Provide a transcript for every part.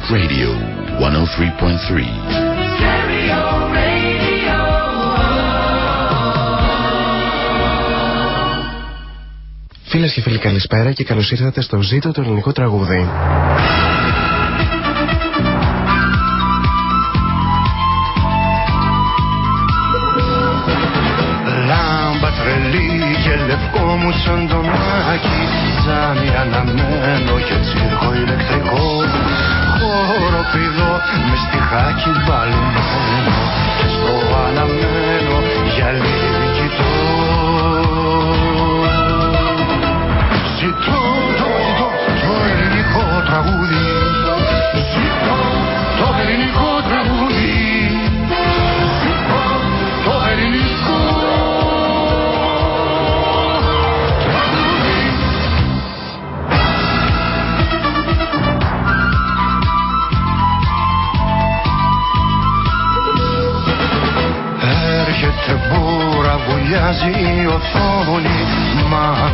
Greek Radio 103.3. Φίλες και φίλοι, καλησπέρα και καλώς ήρθατε στο Ζήτο το ελληνικό τραγούδι. Λάμπα τρελή και λευκό μου σαν το μάκι Τζάμι αναμένο και τσίρκο ηλεκτρικό Χοροπηδό με στιχάκι μπαλμένο Και στο αναμένο γυαλί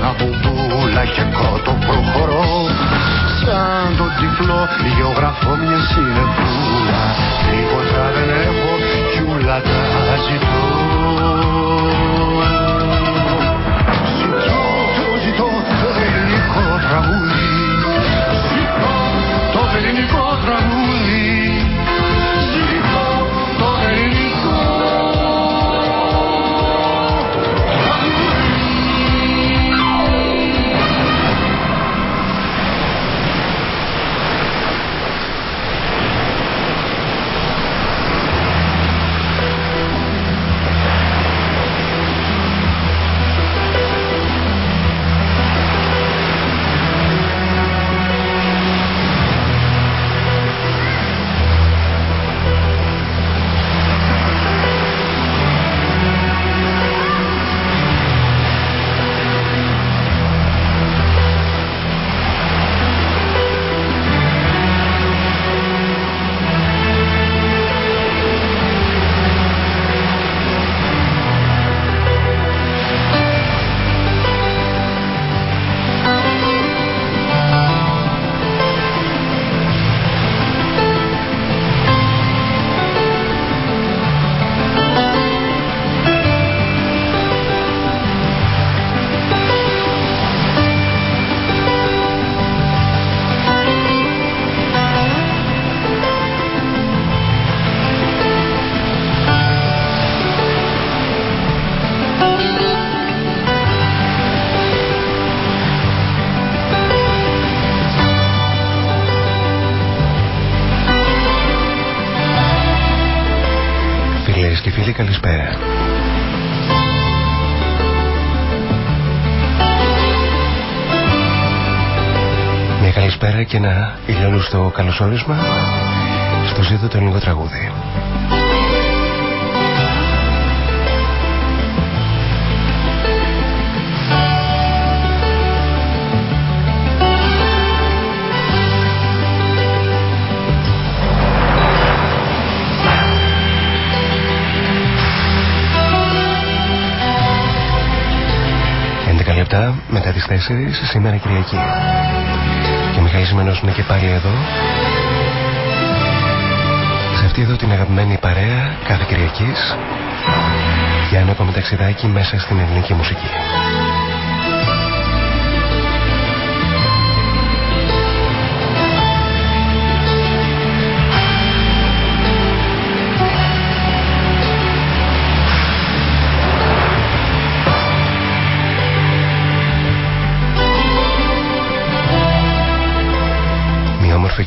Μάνα μπουμπούλα και κότο προχωρώ. Σαν τον τυφλό γεωγραφώ μιας συνεφούλα Τίποτα δεν έχω κι ούλα τα ζητώ Ζητώ, καλωσόρισμα στο ζήτο το ελληνικό τραγούδι. Έντεκα λεπτά μετά τις 4 σήμερα Κυριακή. Και ο Μιχάλης Μενός είναι και πάλι εδώ. Σε αυτή εδώ την αγαπημένη παρέα κάθε Κυριακής για ένα ακόμη ταξιδάκι μέσα στην ελληνική μουσική.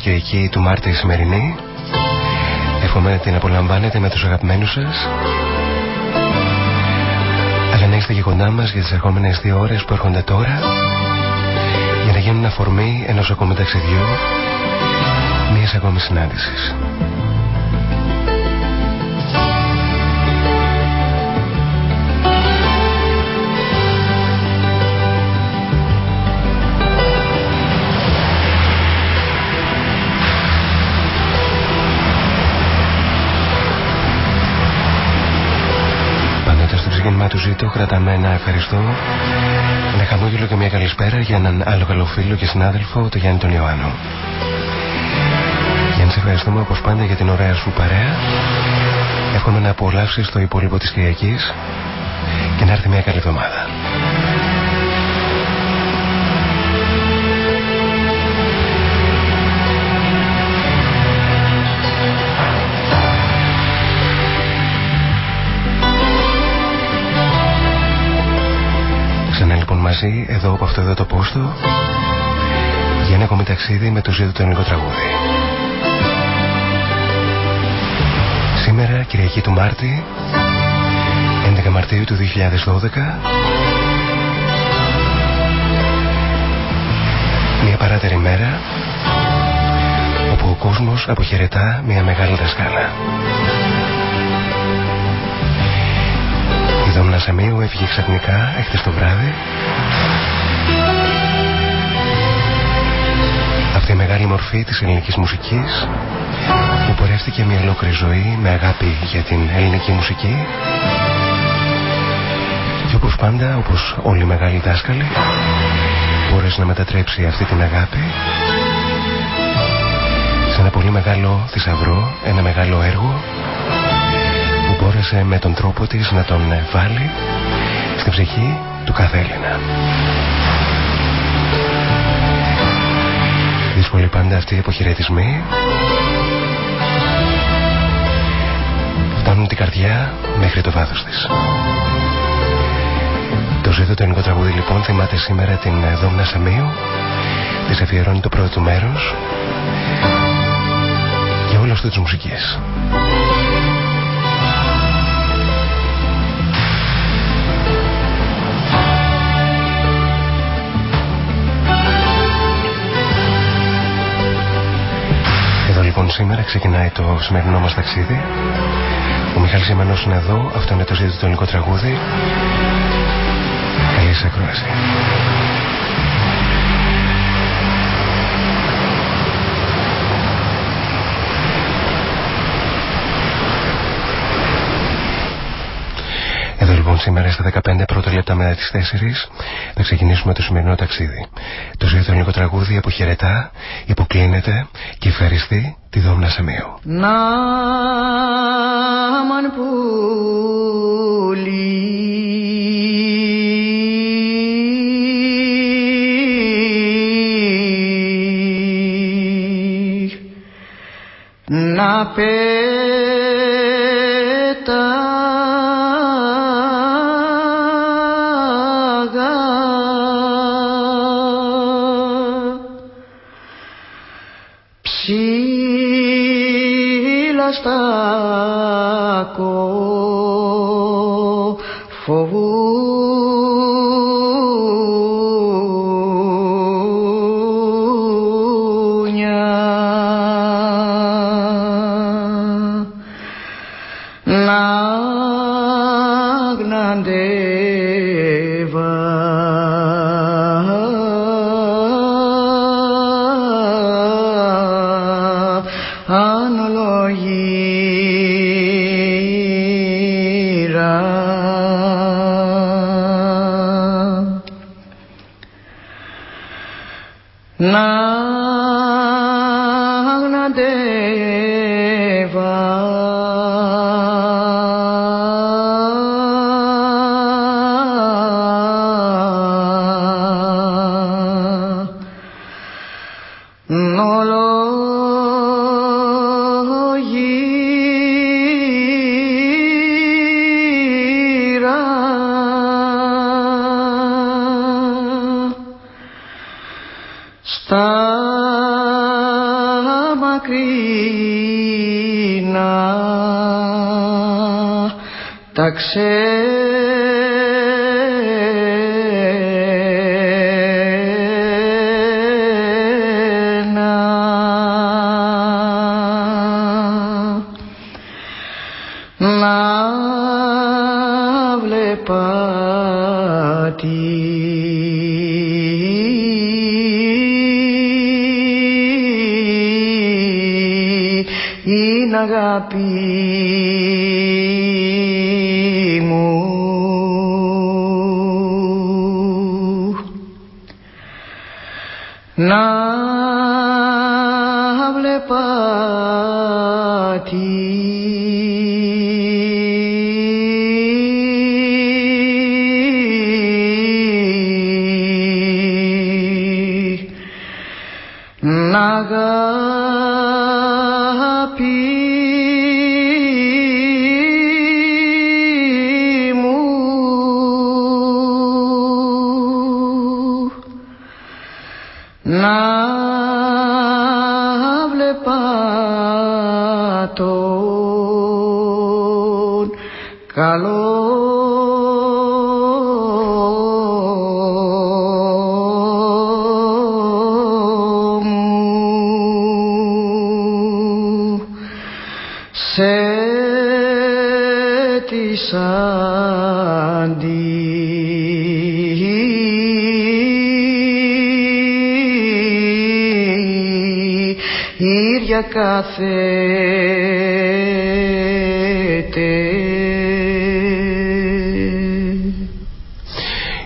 Κυριακή του Μάρτη η σημερινή. Εύχομαι να την απολαμβάνετε με τους αγαπημένους σας. Αλλά να είστε και κοντά μας για τις ερχόμενες δύο ώρες που έρχονται τώρα για να γίνουν αφορμή ενός ακόμη ταξιδιού μιας ακόμη συνάντησης. Στο ξεκίνημα του ζήτω κρατάμε ένα ευχαριστώ ένα χαμόγελο και μια καλησπέρα για έναν άλλο καλό φίλο και συνάδελφο, τον Γιάννη τον Ιωάννο. Για σε ευχαριστούμε όπως πάντα για την ωραία σου παρέα. Εύχομαι να απολαύσεις το υπόλοιπο της Κυριακής και να έρθει μια καλή εβδομάδα. Μαζί εδώ από αυτό εδώ το πόστο για ένα ακόμη ταξίδι με το ζήτο το ελληνικό τραγούδι. Σήμερα, Κυριακή του Μάρτη, 11 Μαρτίου του 2012, μια παράτερη μέρα όπου ο κόσμος αποχαιρετά μια μεγάλη δασκάλα. Η Δόμνα Σαμίου έφυγε ξαφνικά έχτες το βράδυ αυτή η μεγάλη μορφή της ελληνικής μουσικής που πορεύτηκε μια ολόκληρη ζωή με αγάπη για την ελληνική μουσική και όπως πάντα, όπως όλοι οι μεγάλοι δάσκαλοι μπόρεσε να μετατρέψει αυτή την αγάπη σε ένα πολύ μεγάλο θησαυρό, ένα μεγάλο έργο που μπόρεσε με τον τρόπο της να τον βάλει στην ψυχή του κάθε Έλληνα. Δύσκολοι πάντα αυτοί οι αποχαιρετισμοί φτάνουν την καρδιά μέχρι το βάθος της. Το ζήτο το ελληνικό τραγούδι λοιπόν θυμάται σήμερα την Δόμνα Σαμίου της αφιερώνει το πρώτο του μέρος για όλες τις μουσικές. Λοιπόν σήμερα ξεκινάει το σημερινό μας ταξίδι. Ο Μιχάλης Ιμανός είναι εδώ, αυτό είναι το ζήτητο το ελληνικό τραγούδι. Καλή σας ακρόαση. Σήμερα στα 15 πρώτα λεπτά μετά τις 4 θα ξεκινήσουμε το σημερινό ταξίδι. Το ζωή του ελληνικό τραγούδι αποχαιρετά, υποκλίνεται και ευχαριστεί τη Δόμνα Σαμίου. Να μαν πουλί να πέτα น้ำและปาที βλέπα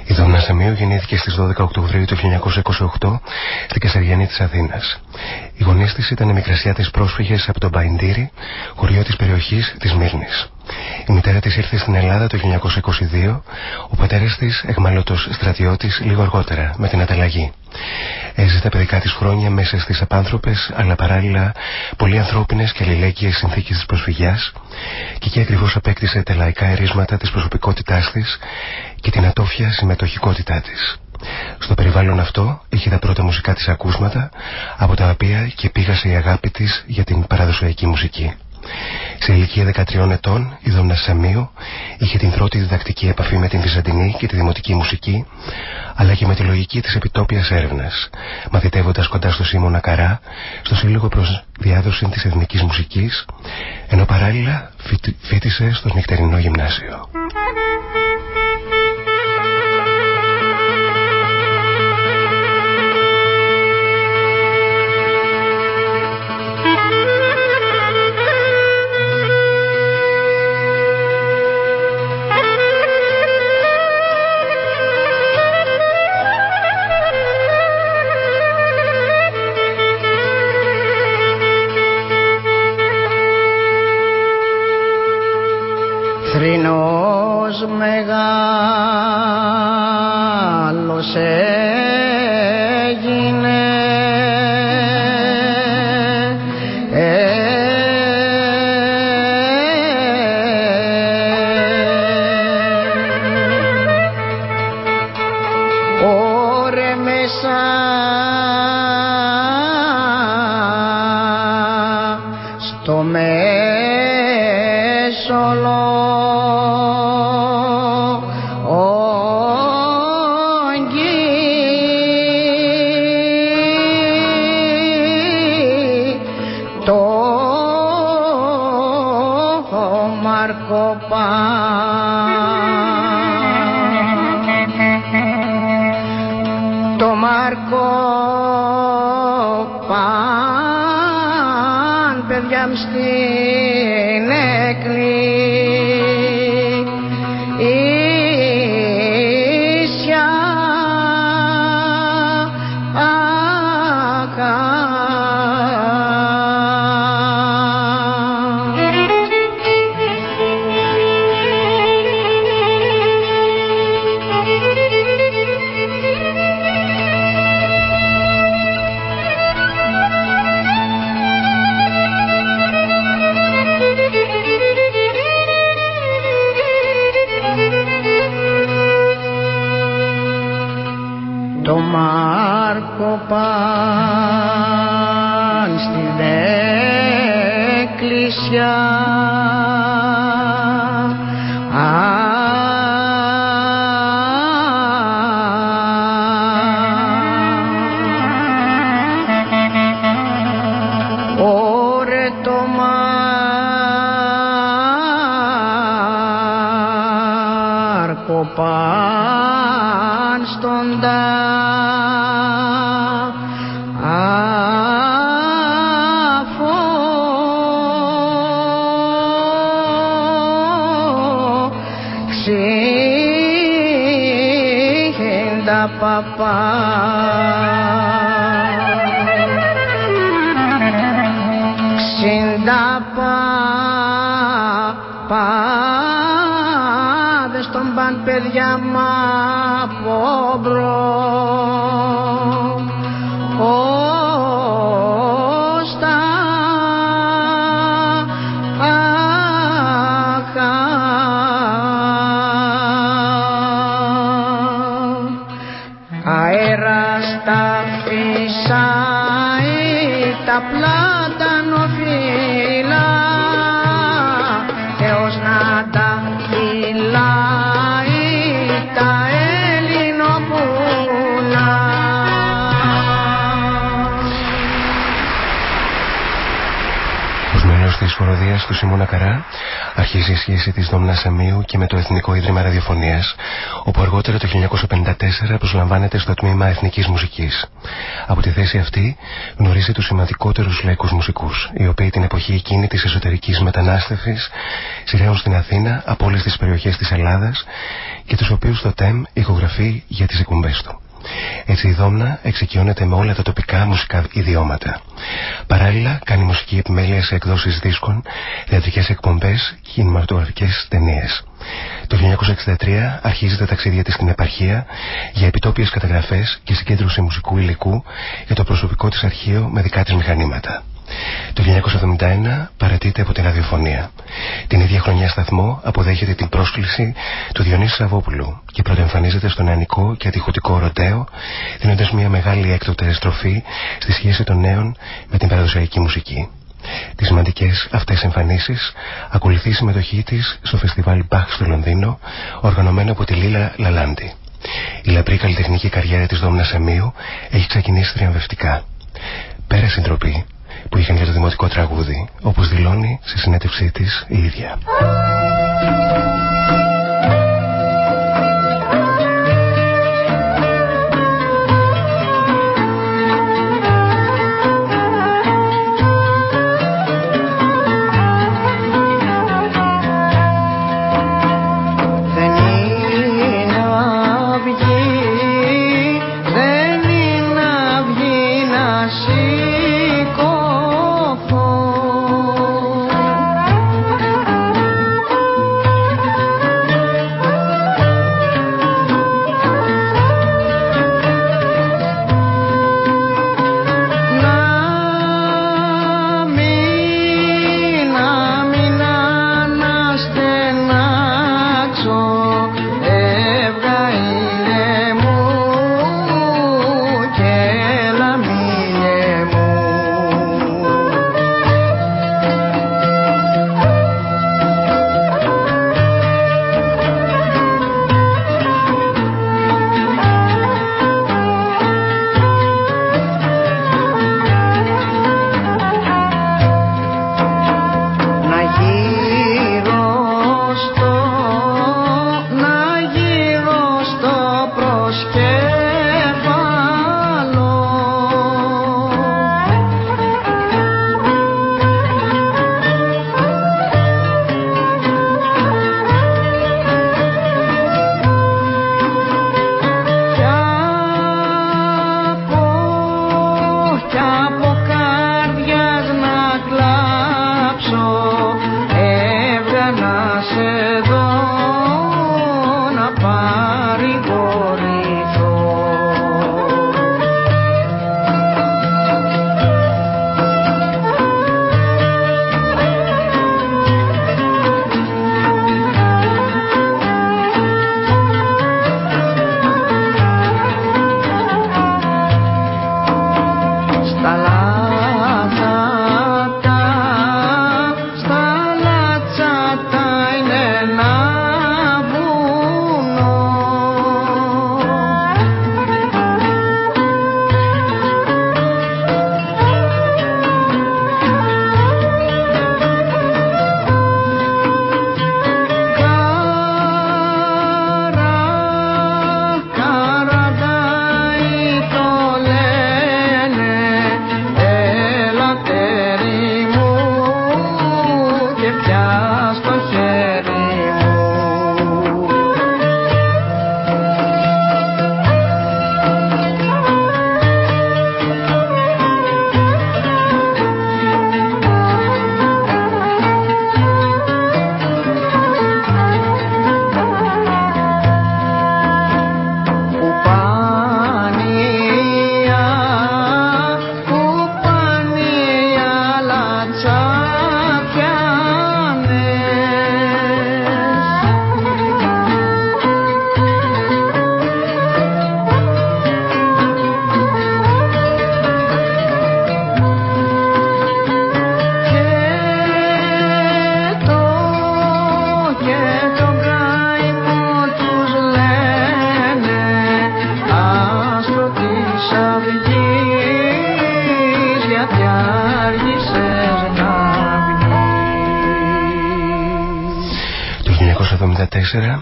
Η Δόμνα Σαμίου γεννήθηκε στις 12 Οκτωβρίου του 1928 στην Κασαριανή της Αθήνας. Οι γονείς της ήταν οι μικρασιάτες πρόσφυγες από τον Παϊντήρι, χωριό της περιοχής της Μύρνης. Η μητέρα της ήρθε στην Ελλάδα το 1922, ο πατέρας της εγμαλώτος στρατιώτης λίγο αργότερα με την ανταλλαγή. Έζησε τα παιδικά της χρόνια μέσα στις απάνθρωπες αλλά παράλληλα πολύ ανθρώπινες και αλληλέγγυες συνθήκες της προσφυγιάς και εκεί ακριβώς απέκτησε τα λαϊκά ερίσματα της προσωπικότητάς της και την ατόφια συμμετοχικότητά της. Στο περιβάλλον αυτό είχε τα πρώτα μουσικά της ακούσματα από τα οποία και πήγασε η αγάπη της για την παραδοσιακή μουσική. Σε ηλικία 13 ετών, η Δόμνα Σαμίου είχε την πρώτη διδακτική επαφή με την Βυζαντινή και τη δημοτική μουσική, αλλά και με τη λογική της επιτόπιας έρευνας, μαθητεύοντας κοντά στο Σίμωνα Καρά, στο Σύλλογο προς διάδοση της εθνικής μουσικής, ενώ παράλληλα φίτησε στο νυχτερινό γυμνάσιο. usted. Εθνικό Ίδρυμα Ραδιοφωνίας όπου αργότερα το 1954 προσλαμβάνεται στο τμήμα Εθνικής Μουσικής. Από τη θέση αυτή γνωρίζει τους σημαντικότερους λαϊκούς μουσικούς οι οποίοι την εποχή εκείνη της εσωτερικής μετανάστευσης σειραίουν στην Αθήνα από όλες τις περιοχές της Ελλάδας και τους οποίους το ΤΕΜ ηχογραφεί για τις εκπομπές του. Έτσι η Δόμνα εξοικειώνεται με όλα τα τοπικά μουσικά ιδιώματα. Παράλληλα κάνει μουσική επιμέλεια σε εκδόσεις δίσκων, θεατρικές εκπομπές και κινηματογραφικές ταινίες. Το 1963 αρχίζει τα ταξίδια της στην επαρχία για επιτόπιες καταγραφές και συγκέντρωση μουσικού υλικού για το προσωπικό της αρχείο με δικά της μηχανήματα. Το 1971 παρατείται από την ραδιοφωνία. Την ίδια χρονιά σταθμό αποδέχεται την πρόσκληση του Διονύσης Σαββόπουλου και πρωτοεμφανίζεται στο νεανικό και ατυχωτικό ροτέο, δίνοντας μια μεγάλη έκτοτε στροφή στη σχέση των νέων με την παραδοσιακή μουσική. Τις σημαντικές αυτές εμφανίσεις ακολουθεί η συμμετοχή της στο φεστιβάλ Μπαχ στο Λονδίνο, οργανωμένο από τη Λίλα Λαλάντι. Η λαπρή καλλιτεχνική καριέρα της Δόμνα Εμίου έχει ξεκινήσει θριαμβευτικά. Πέρα συντροπή, που είχαν για το δημοτικό τραγούδι, όπως δηλώνει στη συνέντευξή της η ίδια.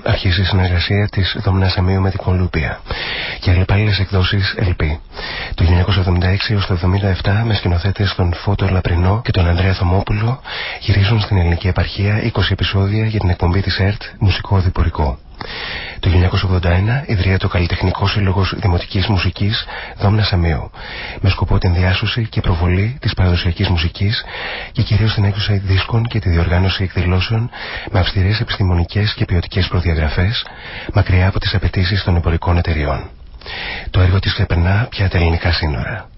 Αρχίζει η συνεργασία της Δομνάς Αμίου με την Κολούπια και αλλεπάλληλε εκδόσεις LP. Το 1976 έως το 1977 με σκηνοθέτες τον Φώτο Λαπρινό και τον Ανδρέα Θωμόπουλο γυρίζουν στην ελληνική επαρχία 20 επεισόδια για την εκπομπή της ΕΡΤ Μουσικό Διπορικό. Το 1981 ιδρύεται ο Καλλιτεχνικό Σύλλογος Δημοτικής Μουσικής Δόμνα Αμίου, με σκοπό την διάσωση και προβολή της παραδοσιακής μουσικής και κυρίως την έκδοση δίσκων και τη διοργάνωση εκδηλώσεων με αυστηρές επιστημονικές και ποιοτικές προδιαγραφές, μακριά από τις απαιτήσεις των εμπορικών εταιριών. Το έργο της ξεπερνά πια τα ελληνικά σύνορα.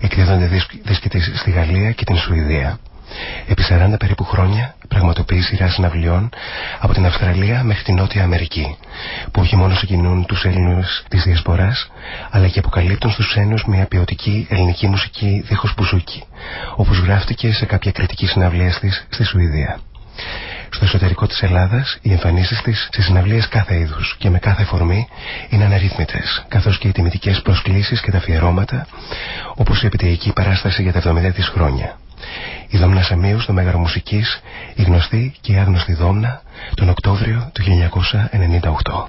Εκδίδονται δίσκοι στη Γαλλία και την Σουηδία. Επί 40 περίπου χρόνια πραγματοποιεί σειρά συναυλιών από την Αυστραλία μέχρι την Νότια Αμερική, που όχι μόνο συγκινούν τους Έλληνες της Διασποράς, αλλά και αποκαλύπτουν στους ξένους μια ποιοτική ελληνική μουσική δίχως μπουζούκι, όπως γράφτηκε σε κάποια κριτική συναυλίας της στη Σουηδία. Στο εσωτερικό της Ελλάδας, οι εμφανίσεις της σε συναυλίες κάθε είδους και με κάθε φορμή είναι αναρρύθμιτες, καθώς και οι τιμητικές προσκλήσεις και τα αφιερώματα, όπως η επιτυχική παράσταση για τα 70 της χρόνια. Η Δόμνα Σαμίους στο Μέγαρο Μουσικής, η γνωστή και η άγνωστη Δόμνα, τον Οκτώβριο του 1998.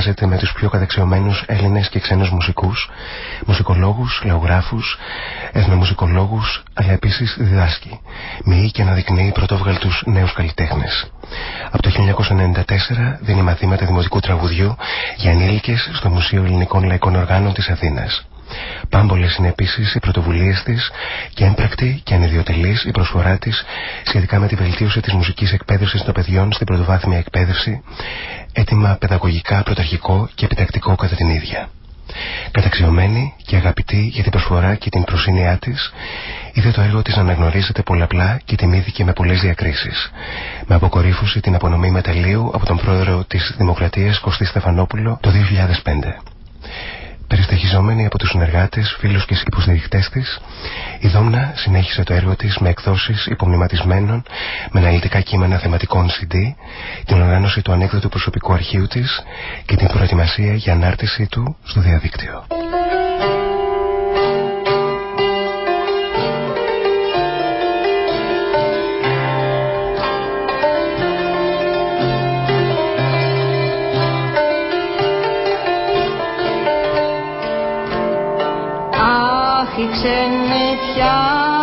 Συνεργάζεται με τους πιο καταξιωμένους Έλληνες και ξένους μουσικούς, μουσικολόγους, λαογράφους, εθνομουσικολόγους, αλλά επίσης διδάσκει, μοιεί και αναδεικνύει πρωτόβγαλτους νέους καλλιτέχνες. Από το 1994 δίνει μαθήματα δημοτικού τραγουδιού για ενήλικες στο Μουσείο Ελληνικών Λαϊκών Οργάνων της Αθήνας. Πάμπολες είναι επίσης οι πρωτοβουλίες της και έμπρακτη και ανιδιοτελής η προσφορά της σχετικά με τη βελτίωση της μουσικής εκπαίδευσης των παιδιών στην πρωτοβάθμια εκπαίδευση, έτοιμα παιδαγωγικά, πρωταρχικό και επιτακτικό κατά την ίδια. Καταξιωμένη και αγαπητή για την προσφορά και την προσύνειά της, είδε το έργο της να αναγνωρίζεται πολλαπλά και τιμήθηκε με πολλές διακρίσεις. Με αποκορύφωση την απονομή μεταλλείου από τον πρόεδρο της Δημοκρατίας Κωστή Στεφανόπουλο το 2005 στηριζόμενη από τους συνεργάτες, φίλους και υποστηριχτές της, η Δόμνα συνέχισε το έργο της με εκδόσεις υπομνηματισμένων, με αναλυτικά κείμενα θεματικών CD, την οργάνωση του ανέκδοτου προσωπικού αρχείου της και την προετοιμασία για ανάρτηση του στο διαδίκτυο. πια.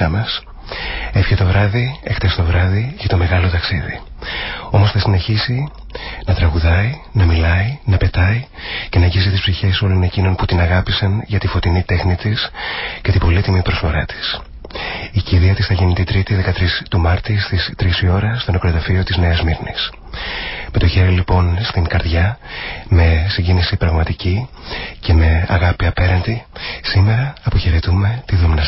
Ανάμεσά μας. Έφυγε το βράδυ, εχθέ το βράδυ, για το μεγάλο ταξίδι. Όμως θα συνεχίσει να τραγουδάει, να μιλάει, να πετάει και να αγγίζει τις ψυχές όλων εκείνων που την αγάπησαν για τη φωτεινή τέχνη της και την πολύτιμη προσφορά της. Η κηδεία της θα γίνει την 3η 13 του Μάρτη στις 3 η ώρα στο νεκροταφείο της Νέας Μύρνης. Με το χέρι λοιπόν στην καρδιά, με συγκίνηση πραγματική και με αγάπη απέραντη, σήμερα αποχαιρετούμε τη Δόμνα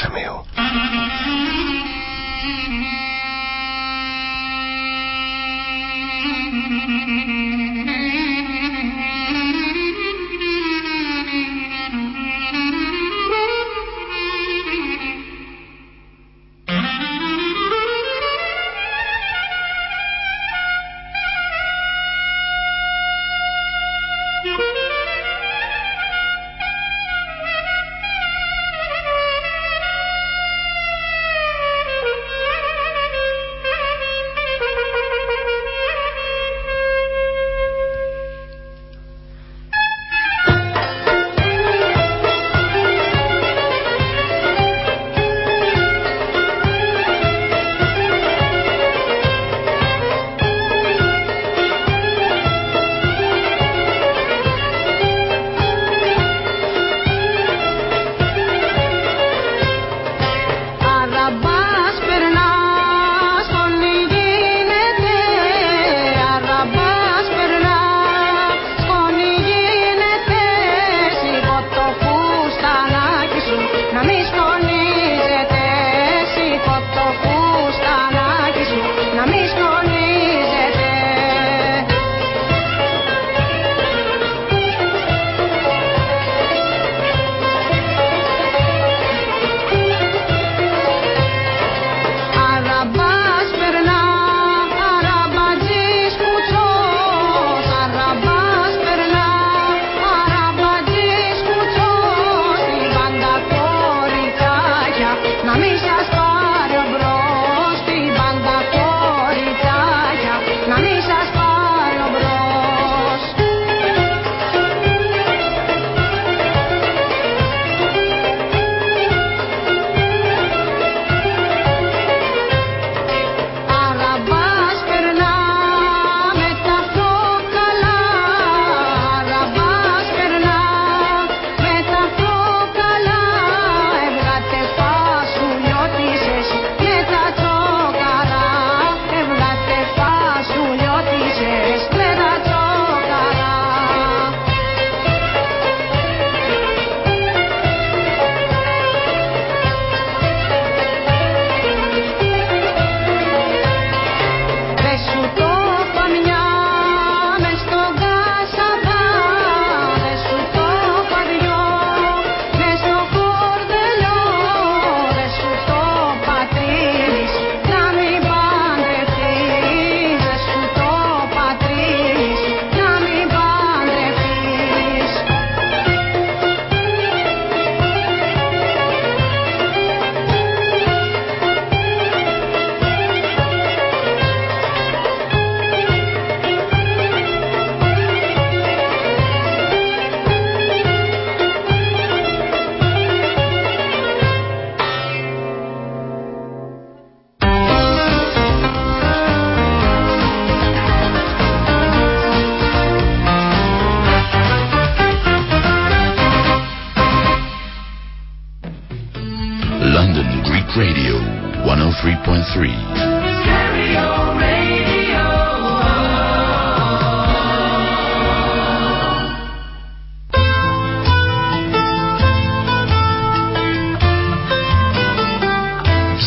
Σαμίου. Radio 103.3.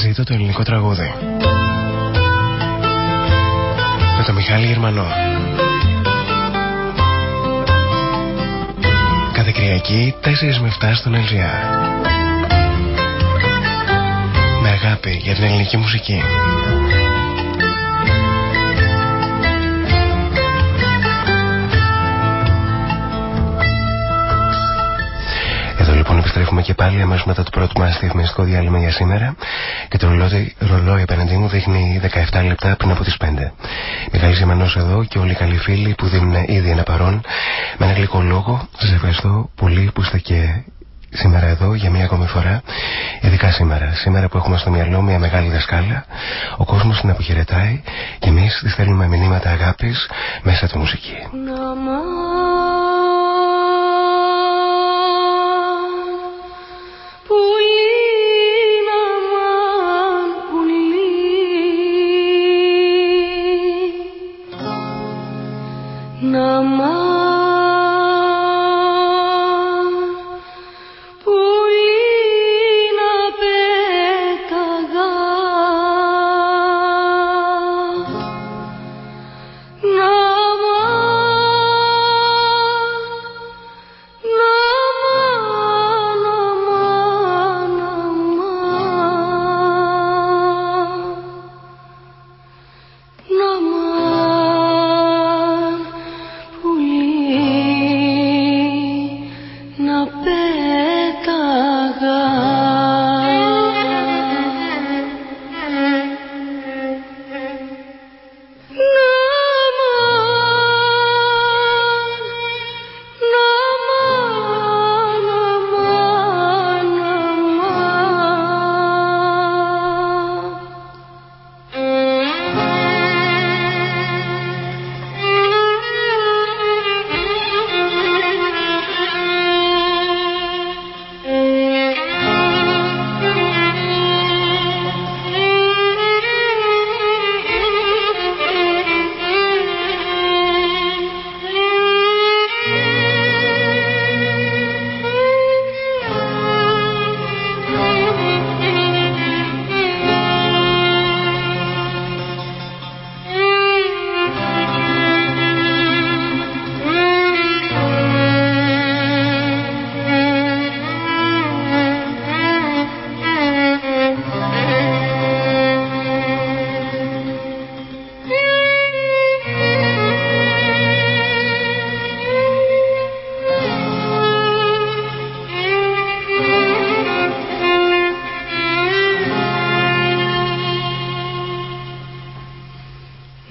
Ζήτω το ελληνικό τραγούδι με τον Μιχάλη Γερμανό Κάθε Κυριακή 4 με 7 στον LGR Με αγάπη για την ελληνική μουσική επιστρέφουμε και πάλι αμέσως μετά το πρώτο μας διαφημιστικό διάλειμμα για σήμερα και το ρολόι, ρολόι απέναντί μου δείχνει 17 λεπτά πριν από τις 5. Μιχάλη Ζημανός εδώ και όλοι οι καλοί φίλοι που δίνουν ήδη ένα παρόν με ένα γλυκό λόγο. Σας ευχαριστώ πολύ που είστε και σήμερα εδώ για μία ακόμη φορά. Ειδικά σήμερα. Σήμερα που έχουμε στο μυαλό μια μεγάλη δασκάλα, ο κόσμος την αποχαιρετάει και εμείς της στέλνουμε μηνύματα αγάπης μέσα από τη μουσική.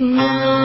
No.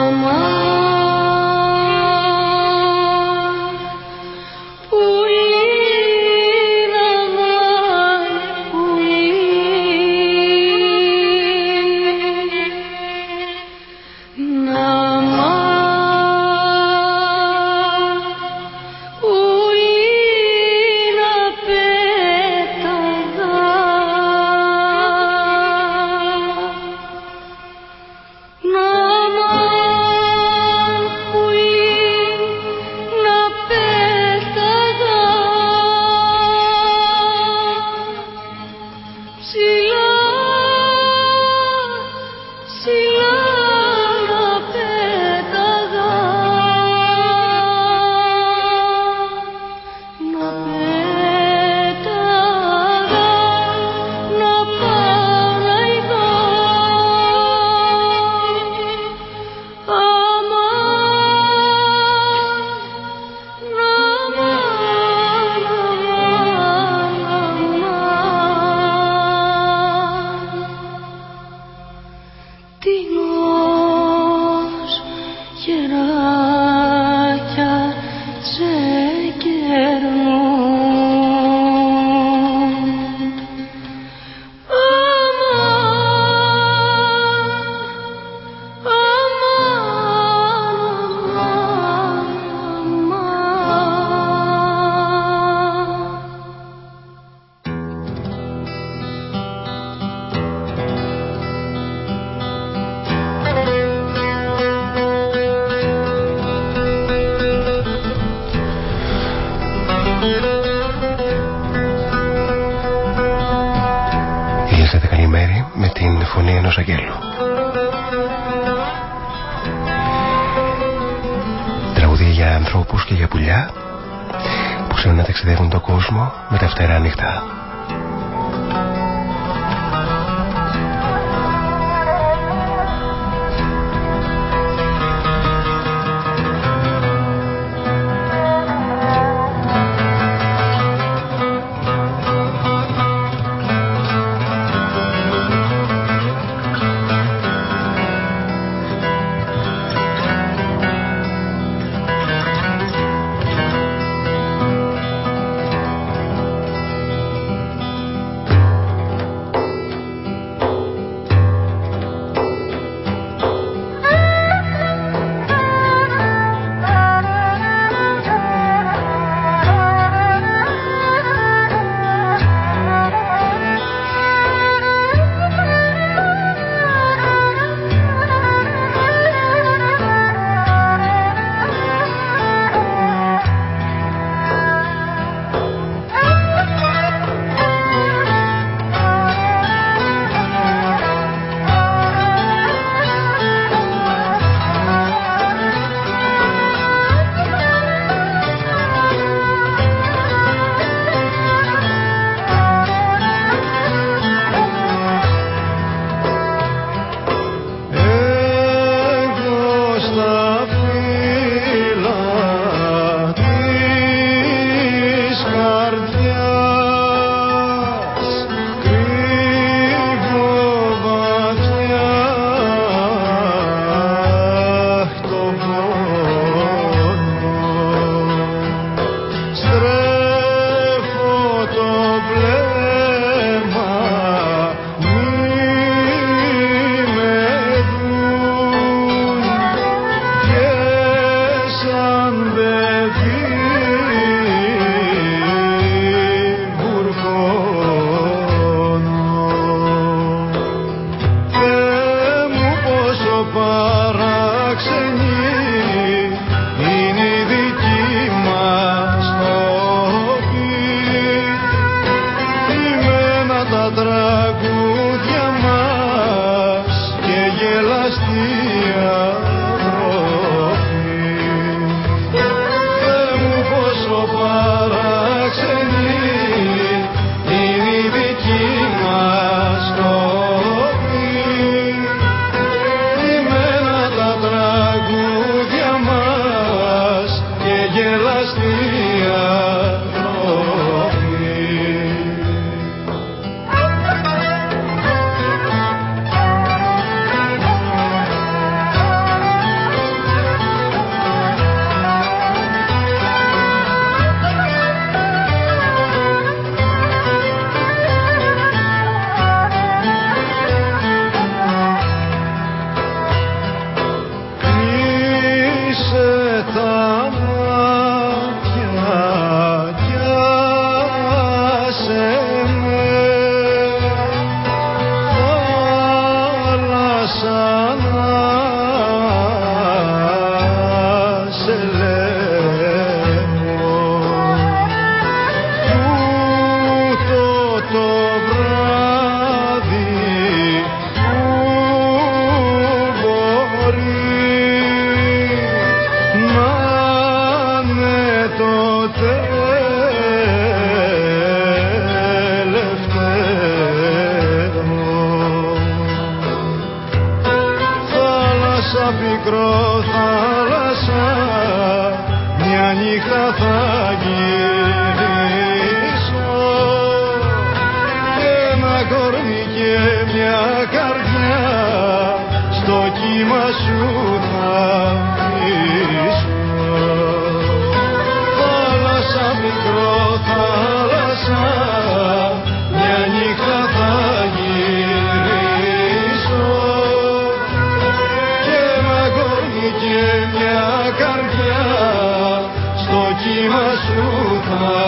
Το σου θα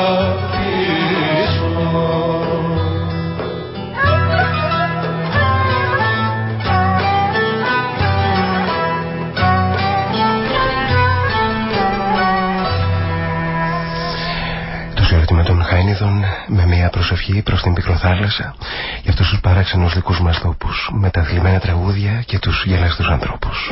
με μια προσευχή προς την πικροθάλασσα για αυτούς τους παράξενους δικούς μας τόπους με τα θλιμμένα τραγούδια και τους γελαστούς ανθρώπους.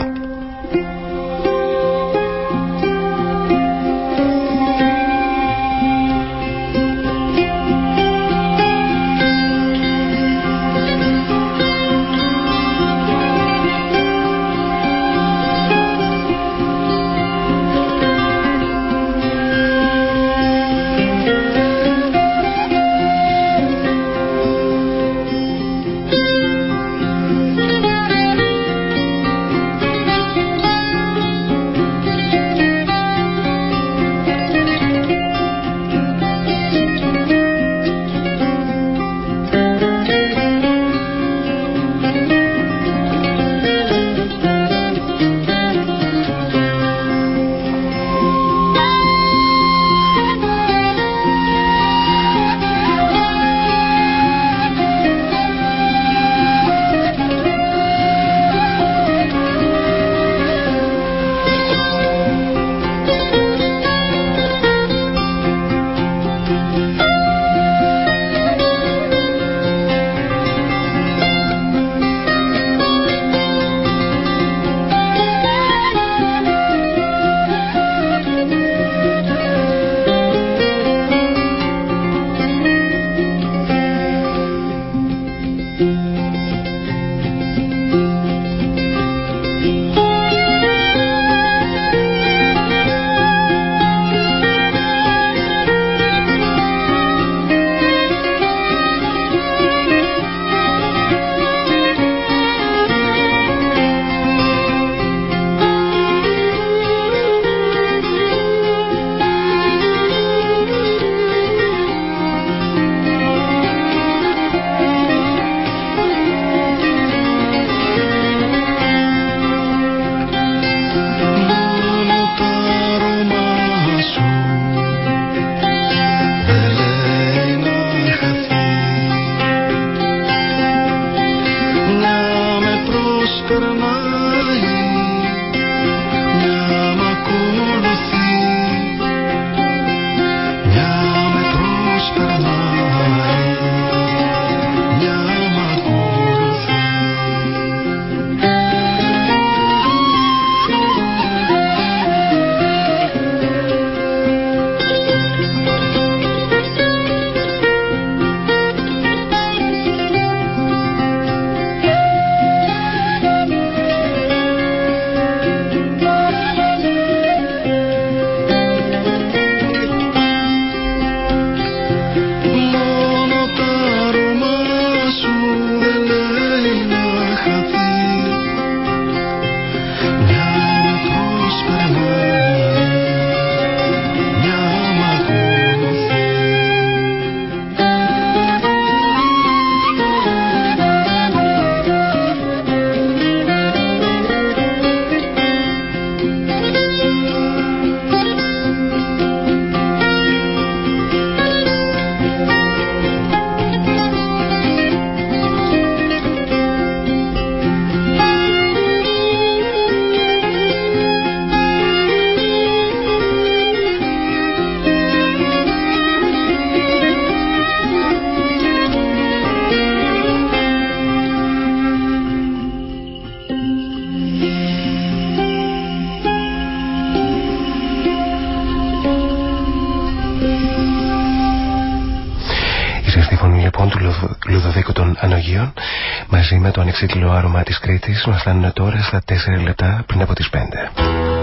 Ανεξίτηλο άρωμα της Κρήτης μας φτάνουν τώρα στα 4 λεπτά πριν από τις 5.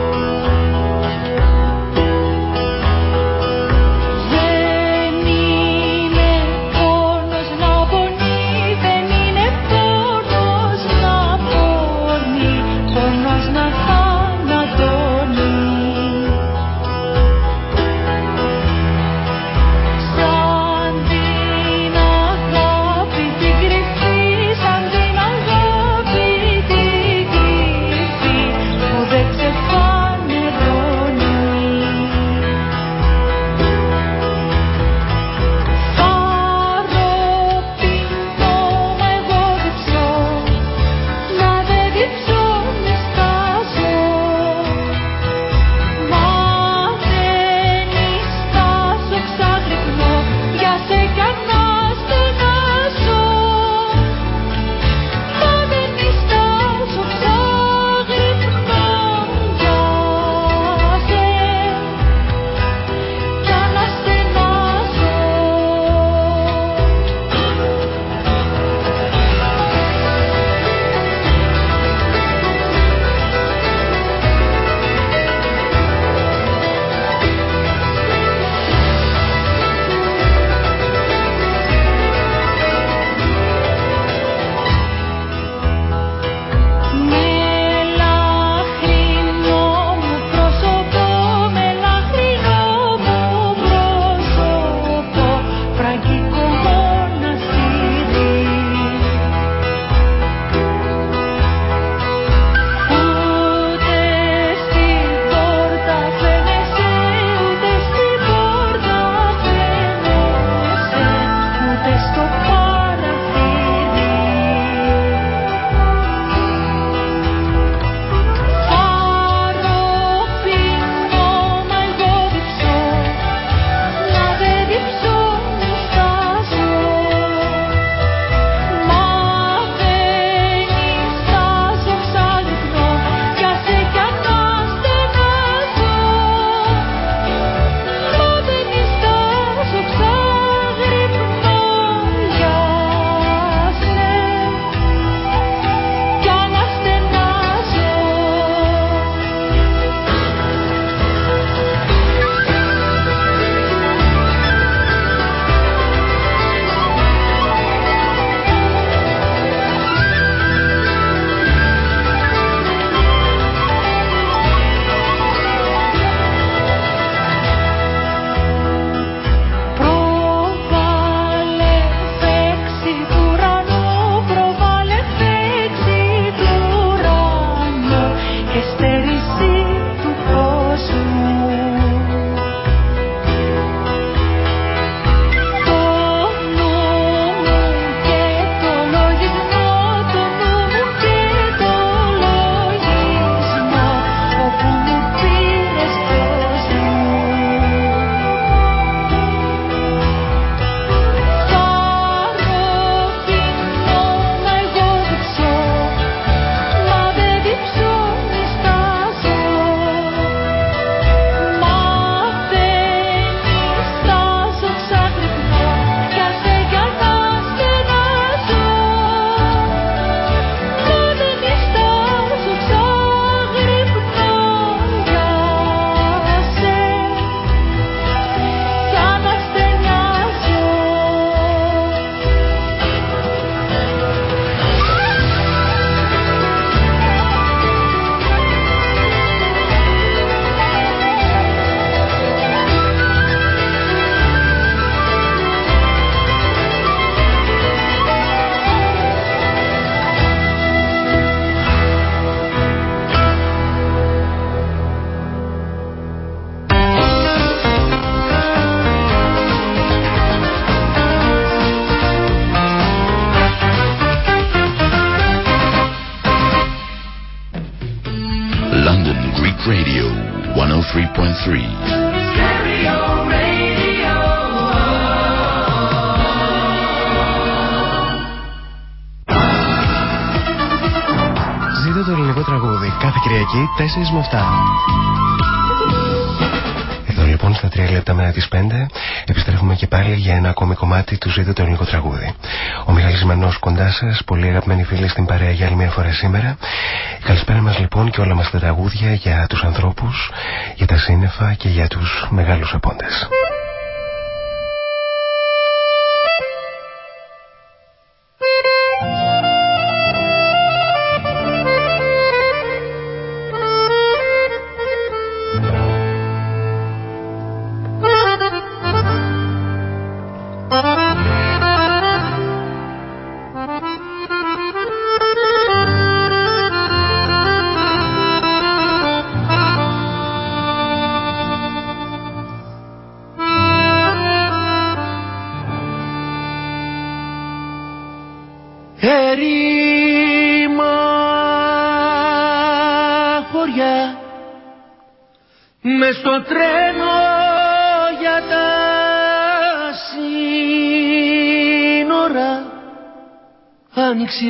Κυριακή 4 με 7. Εδώ λοιπόν στα 3 λεπτά μετά τις 5 επιστρέφουμε και πάλι για ένα ακόμη κομμάτι του Ζείτε το ελληνικό τραγούδι. Ο Μιχάλης Μανός κοντάς σας, πολύ αγαπημένοι φίλοι στην παρέα για άλλη μια φορά σήμερα. Καλησπέρα μας λοιπόν και όλα μας τα τραγούδια για τους ανθρώπους, για τα σύννεφα και για τους μεγάλους απόντες.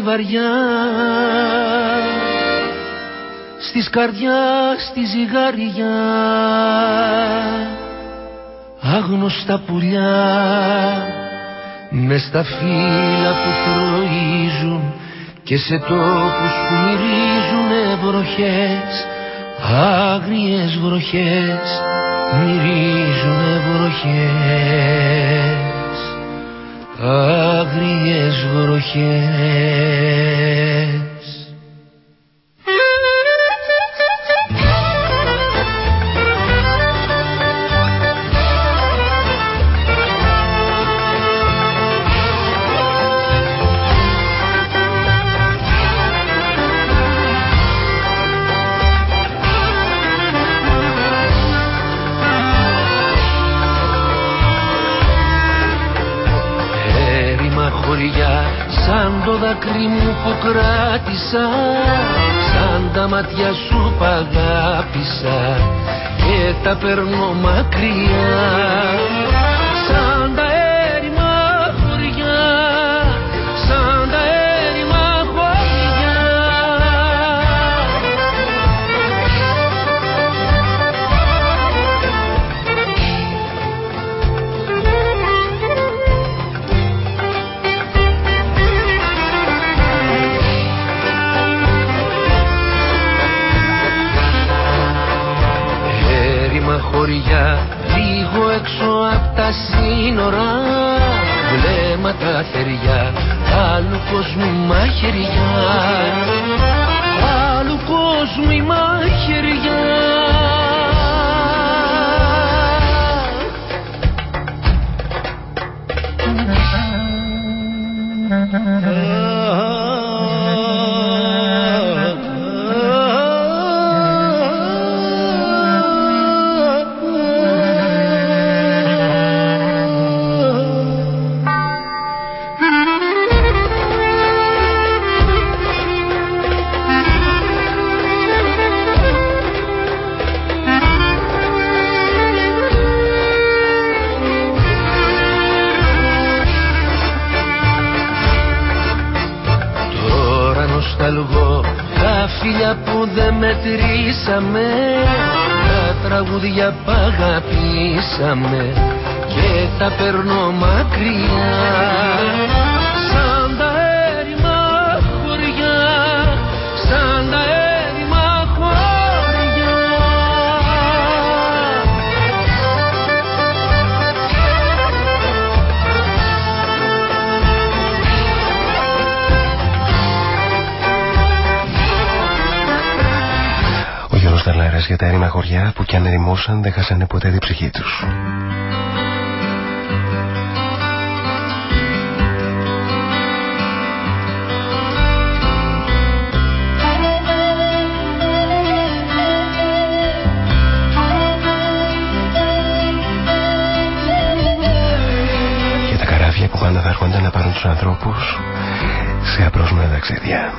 Βαριά. Στις καρδιάς τη ζυγαριά. Άγνωστα πουλιά. Μες στα φύλλα που θροίζουν και σε τόπους που μυρίζουνε βροχές άγριες βροχές μυρίζουνε βροχές. Άγριες βροχές δάκρυ μου που κράτησα Σαν τα μάτια σου παγάπησα Και τα περνώ μακριά σύνορα. Βλέμματα θεριά άλλου κόσμου μαχαιριά. Άλλου κόσμου η μαχαιριά μετρήσαμε Τα τραγούδια που αγαπήσαμε Και τα περνώ μακριά. Για τα έρημα χωριά που κι αν ερημώσαν δεν χάσανε ποτέ την ψυχή τους. Και τα καράβια που πάντα θα έρχονται να πάρουν τους ανθρώπους σε απρόσμενα ταξίδια.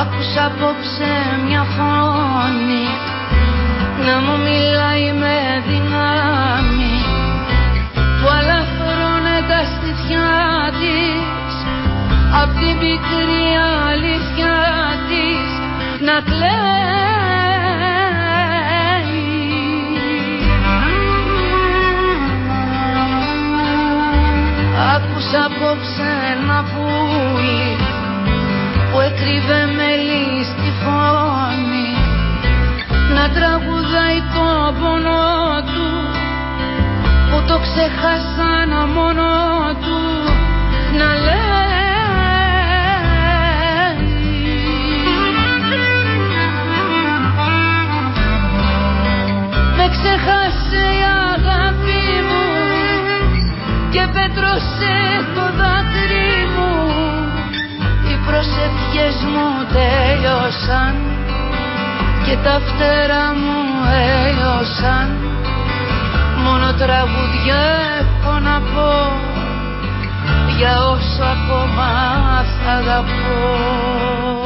Άκουσα απόψε μια φωνή να μου μιλάει με δυνάμει που αλαφρώνε τα στήθια της, απ' την πικρή αλήθεια της να κλαίει. Άκουσα απόψε ένα πουλί που έκρυβε τραγουδάει το πονό του που το ξεχάσαν μόνο του να λέει. Με ξεχάσε η αγάπη μου και πέτρωσε το δάκρυ μου. Οι προσευχές μου τέλειωσαν και τα φτερά μου έλειωσαν. Μόνο τραγουδιά έχω να πω για όσο ακόμα θα αγαπώ. απόψε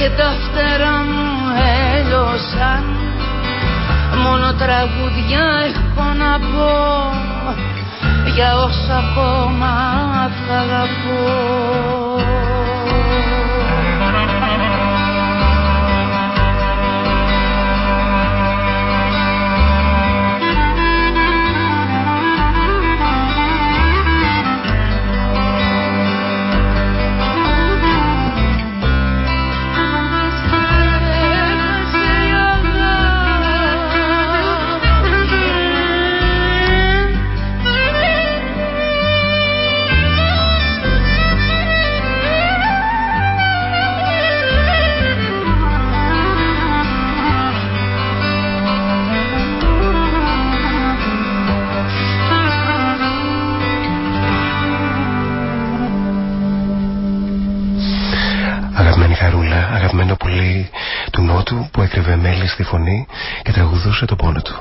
και τα φτερά μου έλειωσαν. Μόνο τραγουδιά έχω να πω για όσα ακόμα θα αγαπώ Χαρούλα, αγαπημένο πουλί του Νότου που έκρυβε μέλη στη φωνή και τραγουδούσε το πόνο του.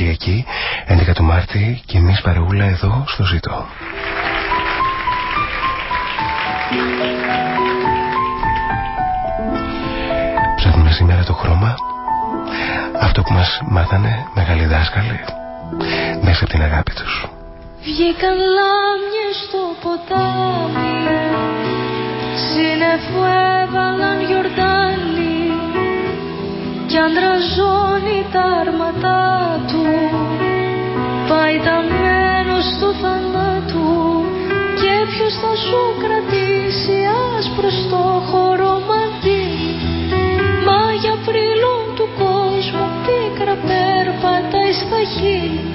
Κυριακή 11 του Μάρτη και εμείς παρεούλα εδώ στο ζητό. Ψάχνουμε σήμερα το χρώμα αυτό που μας μάθανε μεγάλοι δάσκαλοι μέσα από την αγάπη τους. Βγήκαν λάμιες στο ποτάμι Σύννεφο έβαλαν γιορτάλι Κι αντραζώνει τα άρματά του Πάει μένος του θανάτου Και ποιος θα σου κρατήσει άσπρο στο χώρο μαντί. Μα για πριλού του κόσμου πίκρα πέρπατα στα χείλη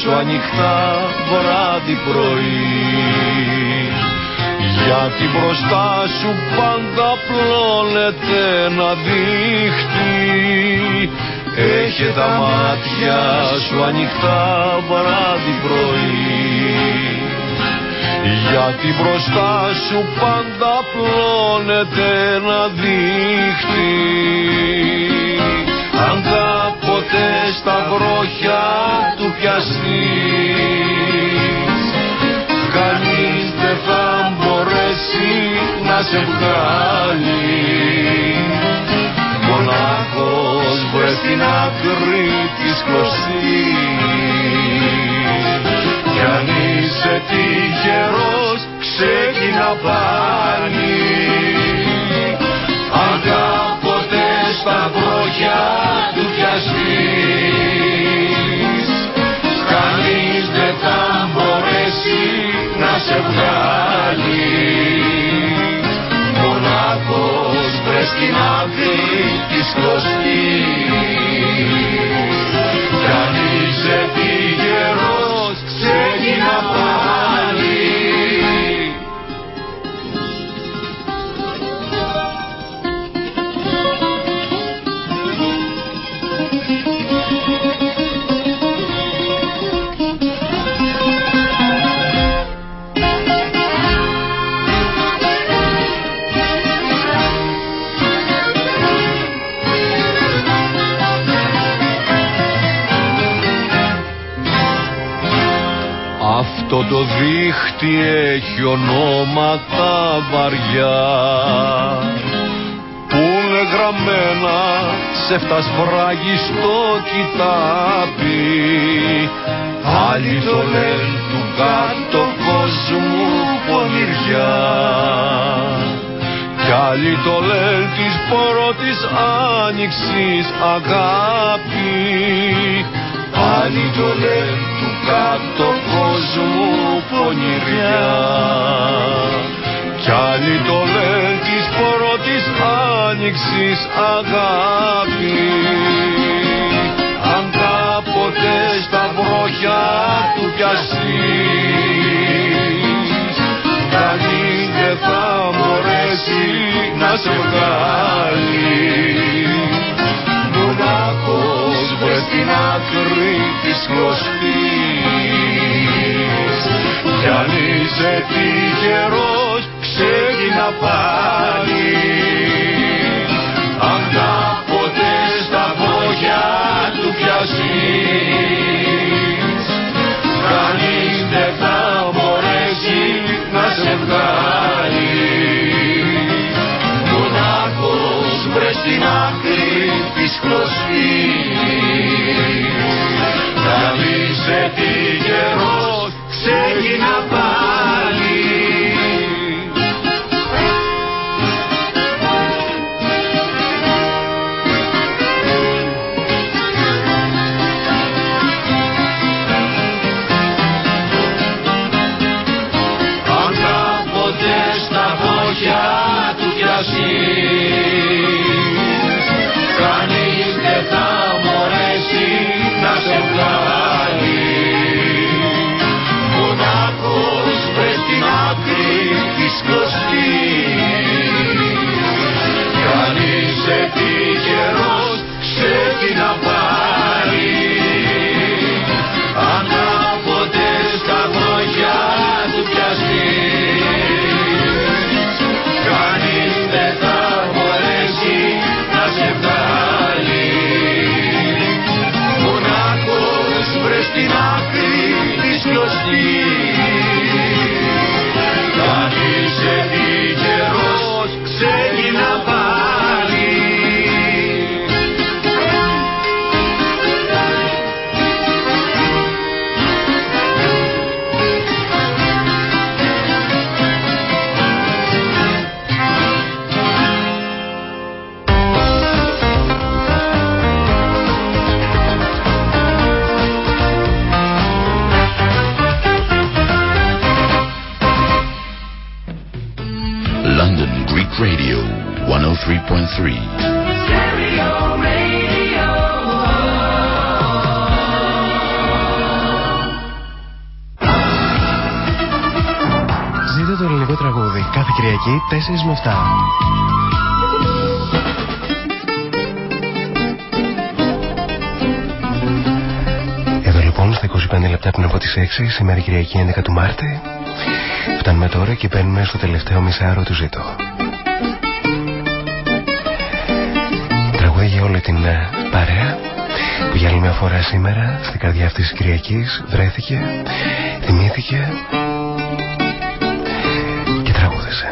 σου ανοιχτά βράδυ πρωί. Γιατί μπροστά σου πάντα πλώνεται ένα δίχτυ. Έχει τα μάτια σου ανοιχτά βράδυ πρωί. Γιατί μπροστά σου πάντα πλώνεται ένα δίχτυ. Αν κάποτε στα βρόχια του πιαστείς κανείς δεν θα μπορέσει να σε βγάλει. Μονάχος βρες την άκρη της κλωστής. Κι αν είσαι τυχερός ξεκινά πάλι. Αν κάποτε στα βρόχια του πιαστείς σε βγάλει. Μονάχος βρες την άκρη της κλωστής το δίχτυ έχει ονόματα βαριά. Που είναι γραμμένα σε φτασφράγιστο κοιτάπι. Άλλοι το λένε του κάτω κόσμου πονηριά. Κι άλλοι το λένε της πρώτης άνοιξης αγάπη. Άλλοι το λένε του κάτω κόσμου πονηριά. Κι άλλοι το λένε της πρώτης άνοιξης αγάπη. Αν κάποτε στα βρόχια του πιαστείς κανείς δεν θα μπορέσει να σε βγάλει. Μονάχος βρες την άκρη της κλωστής κι αν είσαι τυχερός ξεκινά πάλι. Αν κάποτε στα πόδια του πιαστείς κανείς δεν θα μπορέσει να σε βγάλει. Μονάχος βρες την άκρη της κλωστής. Κι αν είσαι τυχερός ξεκινά Ζείτε το ελληνικό τραγούδι κάθε Κυριακή 4 με 7. Εδώ λοιπόν στα 25 λεπτά πριν από τις 6 σήμερα Κυριακή 11 του Μάρτη Φτάνουμε τώρα και μπαίνουμε στο τελευταίο μισάρο του ζήτω. Τραγούδι για όλη την ε, παρέα που για άλλη μια φορά σήμερα στην καρδιά αυτής της Κυριακής βρέθηκε, θυμήθηκε και τραγούδησε.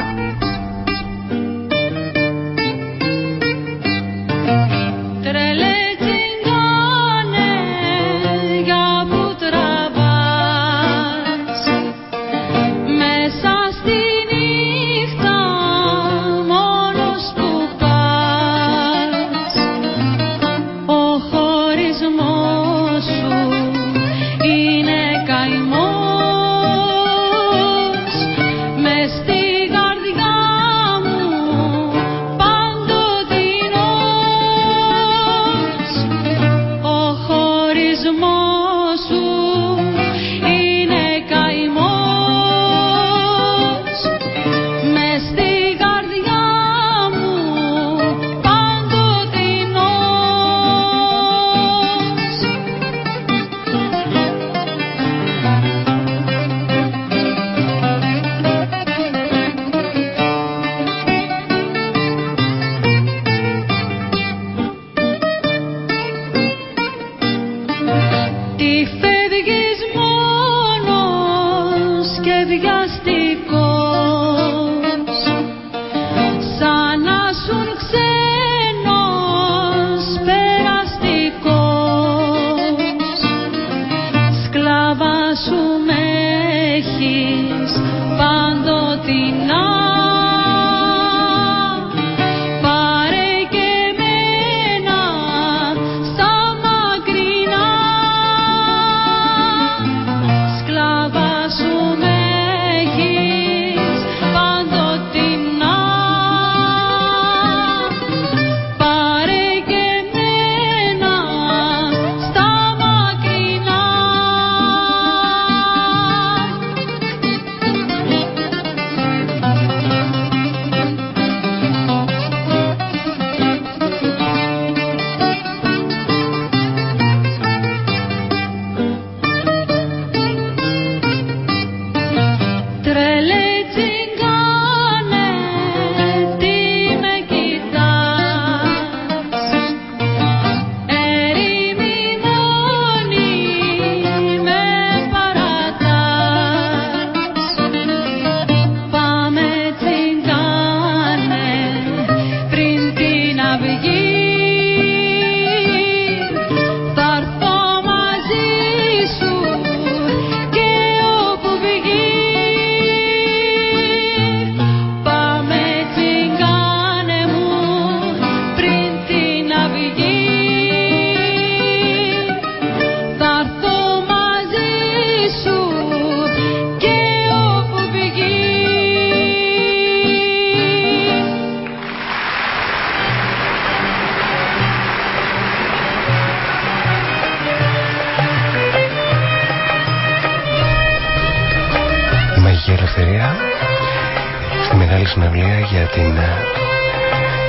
για την,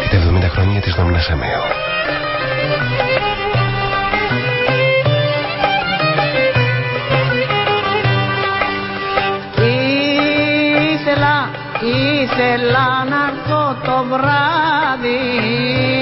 για τα 70 χρόνια της Δόμινας Αμέου. Ήθελα, ήθελα να έρθω το βράδυ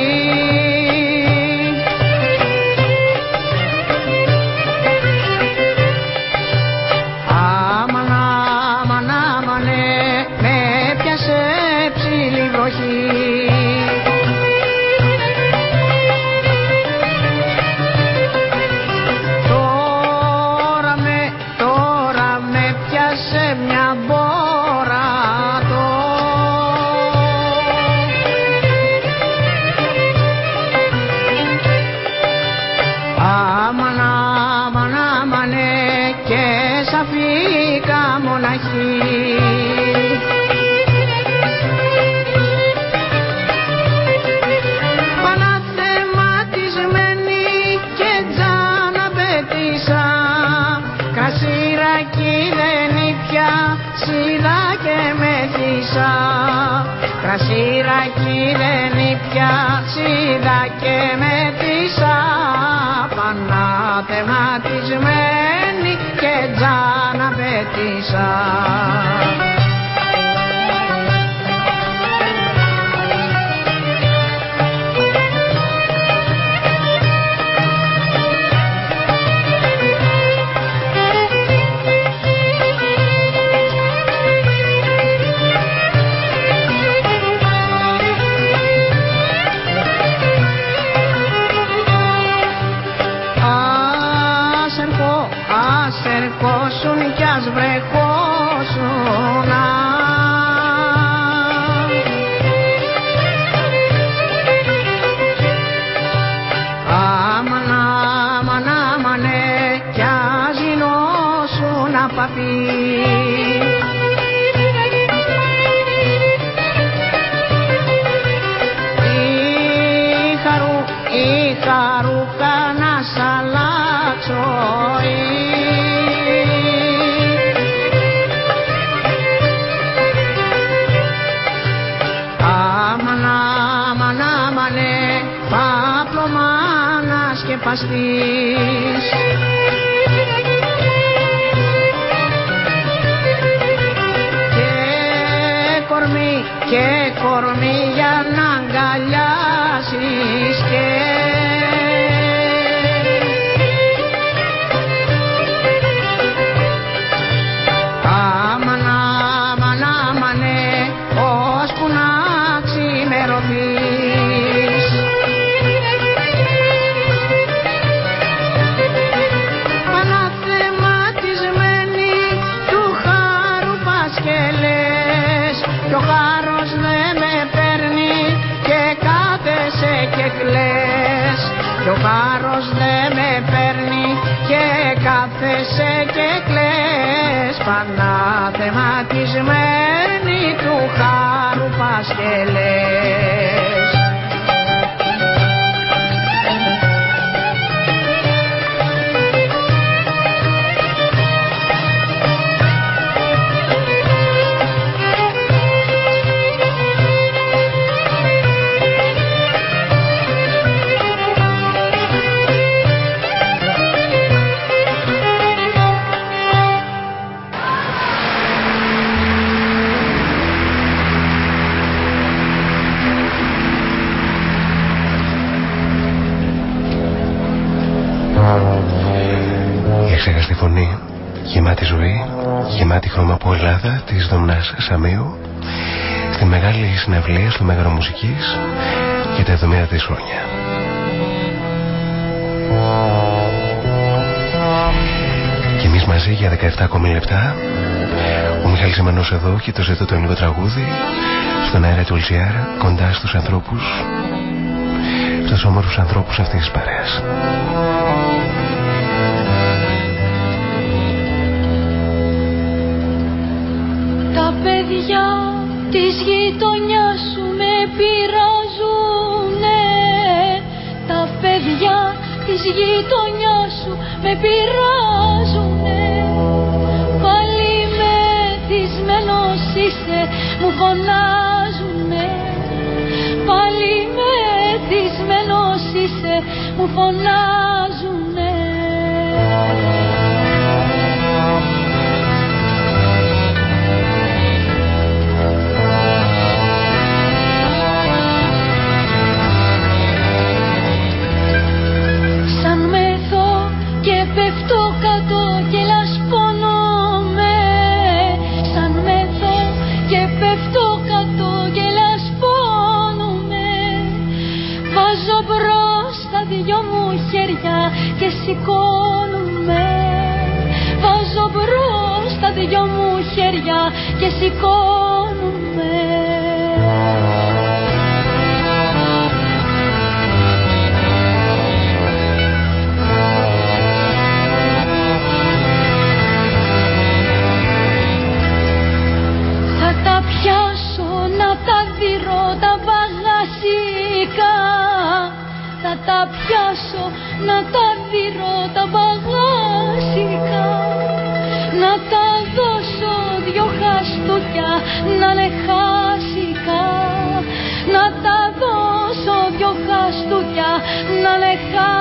Σαμίου στη μεγάλη συναυλία στο Μέγαρο Μουσικής για τα 70 της χρόνια. Και εμείς μαζί για 17 ακόμη λεπτά ο Μιχάλης Εμμανός εδώ και το ζητώ το ελληνικό τραγούδι στον αέρα του LGR κοντά στους ανθρώπους στους όμορφους ανθρώπους αυτής της παρέας. Παιδιά της γειτονιάς σου με πειράζουνε. Τα παιδιά της γειτονιάς σου με πειράζουνε. Πάλι με θυσμένος είσαι μου φωνάζουνε. Πάλι με θυσμένος είσαι μου φωνάζουνε σηκώνουμε. Βάζω μπρος τα δυο μου χέρια και σηκώνουμε να είναι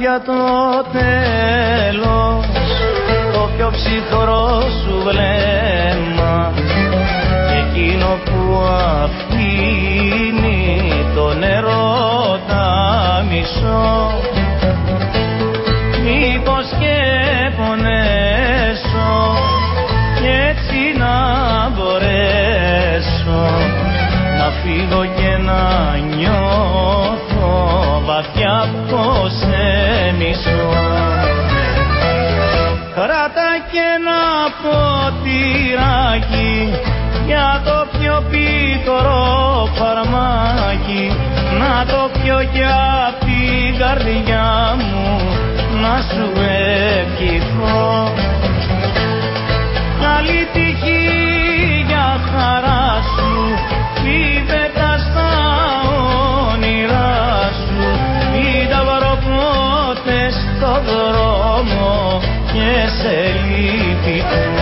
για το τέλος. Το πιο ψυχρό σου βλέμμα. Εκείνο που αφήνει το νερό τα μισό. Μήπως και πονέσω και έτσι να μπορέσω να φύγω και να νιώθω βαθιά πως μισώ Κράτα και ένα ποτηράκι για το πιο πικρό φαρμάκι. Να το πιω κι απ' την καρδιά μου να σου ευχηθώ. Καλή τυχή για χαρά σου σε λυπηθώ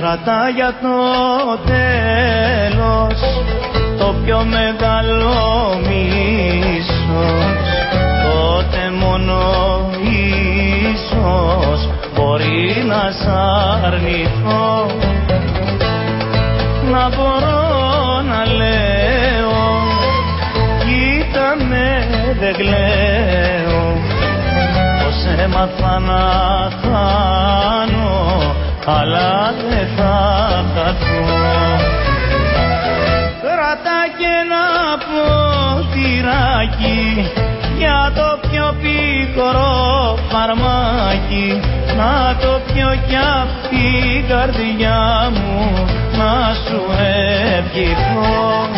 Κρατά για το τέλος το πιο μεγάλο μόνο ίσως μπορεί να σ' αρνηθώ. Να μπορώ να λέω κοίτα με δεν κλαίω. Πως έμαθα να χάνω αλλά δεν θα χαθώ Κράτα και ένα ποτηράκι για το πιο πικρό φαρμάκι. Να το πιω κι απ' την καρδιά μου να σου ευχηθώ.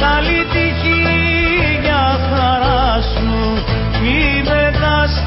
Καλή τύχη για χαρά σου μη πετάς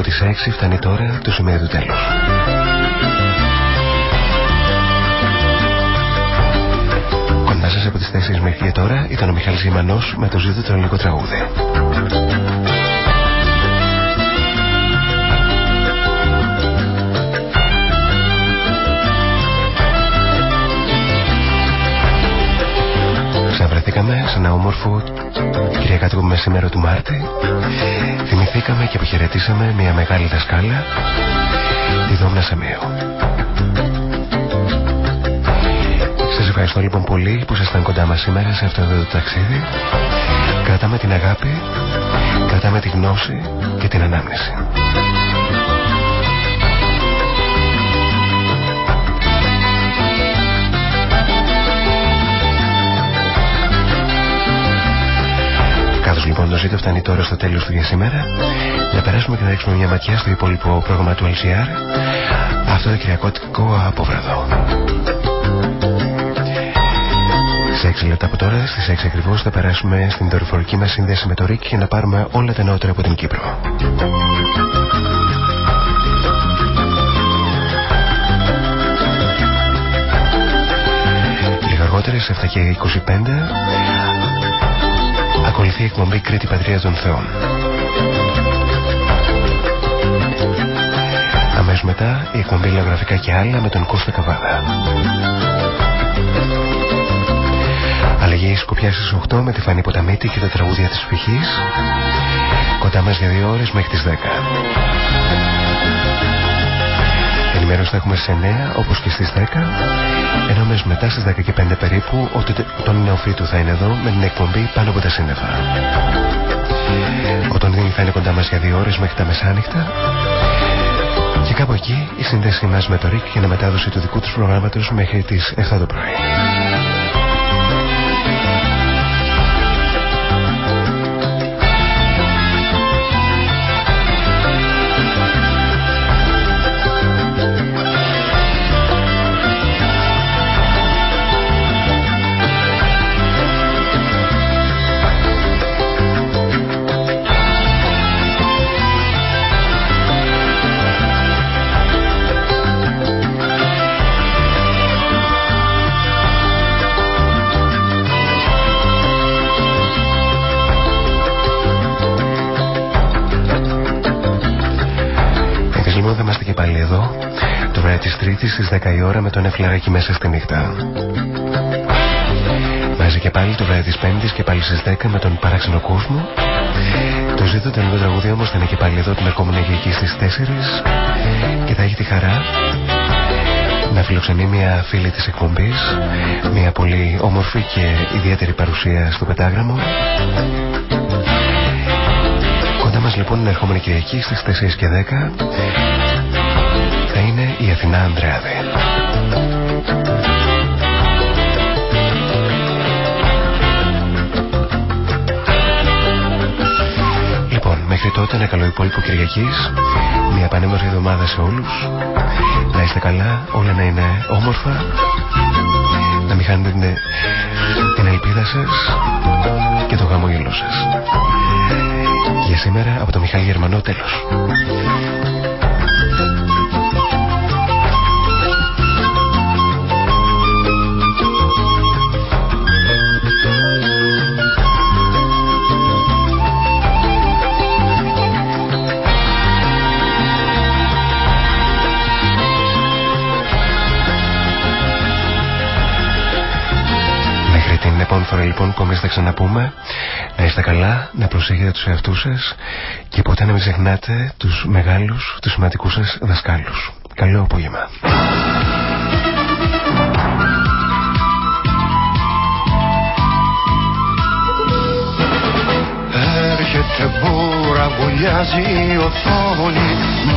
από τις 6 φτάνει τώρα το σημείο του τέλους. Κοντά σας από τις 4 μέχρι και τώρα ήταν ο Μιχάλης Γημανός με το ζήτο το ελληνικό τραγούδι. Ξαναβρεθήκαμε σε ένα όμορφο Κυριακάτικο μεσημέρο του Μάρτη. Θυμηθήκαμε και αποχαιρετήσαμε μια μεγάλη δασκάλα, τη Δόμνα Σαμίου. Σας ευχαριστώ λοιπόν πολύ που ήσασταν κοντά μας σήμερα σε αυτό εδώ το ταξίδι. Κρατάμε την αγάπη, κρατάμε τη γνώση και την ανάμνηση. Καθώς λοιπόν το ζήτο φτάνει τώρα στο τέλος του για σήμερα, να περάσουμε και να ρίξουμε μια ματιά στο υπόλοιπο πρόγραμμα του LCR, αυτό το κυριακότικο αποβραδό. Σε 6 λεπτά από τώρα, στις 6 ακριβώς, θα περάσουμε στην δορυφορική μας σύνδεση με το ΡΙΚ για να πάρουμε όλα τα νεότερα από την Κύπρο. Λίγο αργότερα, σε 7 και 25, ακολουθεί η εκπομπή Κρήτη Πατρία των Θεών. Αμέσως μετά η εκπομπή Λαογραφικά και άλλα με τον Κώστα Καβάδα. Αλλαγή σκοπιά στις 8 με τη Φανή Ποταμίτη και τα τραγούδια της ψυχής. Κοντά μας για δύο ώρες μέχρι τις 10. Ενημέρωση θα έχουμε σε 9 όπως και στις 10 ενώ μες μετά στις 10 και 5 περίπου ο τον νεοφύτου θα είναι εδώ με την εκπομπή πάνω από τα σύννεφα. Ο Τονδίνη θα είναι κοντά μας για δύο ώρες μέχρι τα μεσάνυχτα και κάπου εκεί η σύνδεσή μας με το ΡΙΚ και η μετάδοση του δικού του προγράμματος μέχρι τις 7 το πρωί. Τρίτη στις 10 η ώρα με τον Εφλαράκι μέσα στη νύχτα. Μαζί και πάλι το βράδυ της Πέμπτης και πάλι στις 10 με τον παράξενο κόσμο. Το ζήτο το τραγούδι όμως θα είναι και πάλι εδώ την ερχόμενη Κυριακή στις 4 και θα έχει τη χαρά να φιλοξενεί μια φίλη της εκπομπής μια πολύ όμορφη και ιδιαίτερη παρουσία στο πετάγραμμο Κοντά μας λοιπόν την ερχόμενη Κυριακή στις 4 και 10 είναι η Αθηνά Ανδρέαδη. Λοιπόν, μέχρι τότε ένα καλό υπόλοιπο Κυριακής, μια πανέμορφη εβδομάδα σε όλους. Να είστε καλά, όλα να είναι όμορφα, να μην χάνετε την, την ελπίδα σας και το χαμόγελό σας. Για σήμερα από το Μιχάλη Γερμανό τέλος. Φορά λοιπόν που θα ξαναπούμε να είστε καλά, να προσέχετε τους εαυτούς σας και ποτέ να μην ξεχνάτε τους μεγάλους, τους σημαντικούς σας δασκάλους. Καλό απόγευμα. Έρχεται μπούρα, βουλιάζει η οθόνη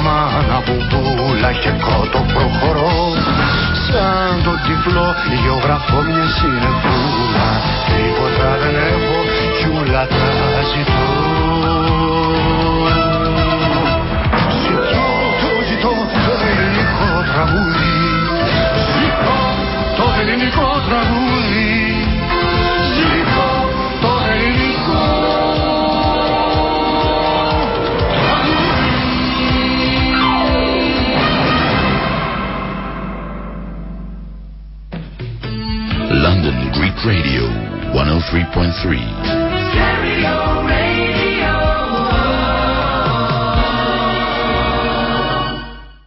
Μάνα μπουμπούλα και κότο προχωρώ Σαν το τυφλό γεωγραφώ μια συνεφούλα. Τίποτα δεν έχω κι ούλα τα ζητώ. Ζητώ, το ζητώ το ελληνικό τραγούδι. Ζητώ το ελληνικό τραγούδι. Ζητώ Radio 103.3. Stereo.